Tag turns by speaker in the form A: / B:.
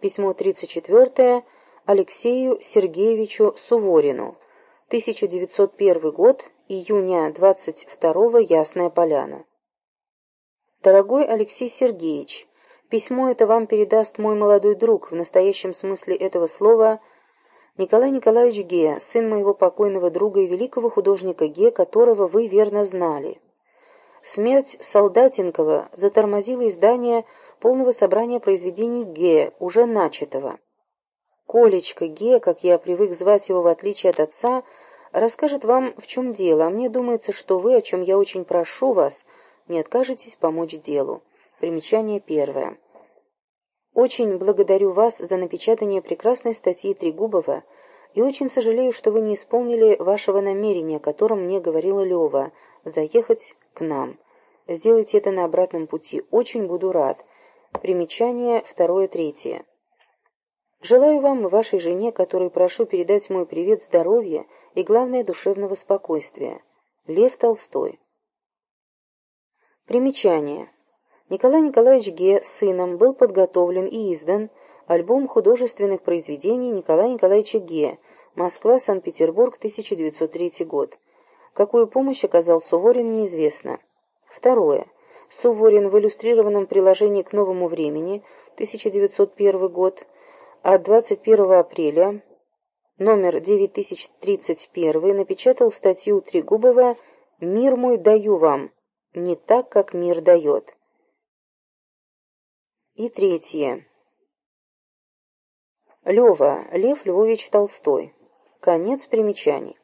A: Письмо 34 Алексею Сергеевичу Суворину. 1901 год, июня 22 Ясная Поляна. Дорогой Алексей Сергеевич, письмо это вам передаст мой молодой друг, в настоящем смысле этого слова, Николай Николаевич Ге, сын моего покойного друга и великого художника Ге, которого вы верно знали. Смерть Солдатенкова затормозила издание полного собрания произведений Ге, уже начатого. Колечко Ге, как я привык звать его в отличие от отца, расскажет вам, в чем дело, а мне думается, что вы, о чем я очень прошу вас, не откажетесь помочь делу. Примечание первое. Очень благодарю вас за напечатание прекрасной статьи Трегубова и очень сожалею, что вы не исполнили вашего намерения, о котором мне говорила Лева, заехать к нам. Сделайте это на обратном пути, очень буду рад. Примечание второе-третье. Желаю вам и вашей жене, которой прошу передать мой привет здоровья и, главное, душевного спокойствия. Лев Толстой. Примечание. Николай Николаевич Ге сыном был подготовлен и издан альбом художественных произведений Николая Николаевича Ге, Москва, Санкт-Петербург, 1903 год. Какую помощь оказал Суворин, неизвестно. Второе. Суворин в иллюстрированном приложении к «Новому времени», 1901 год, от 21 апреля, номер 9031, напечатал статью Трегубова «Мир мой даю вам, не так, как мир дает». И третье. Лева, Лев Львович Толстой. Конец примечаний.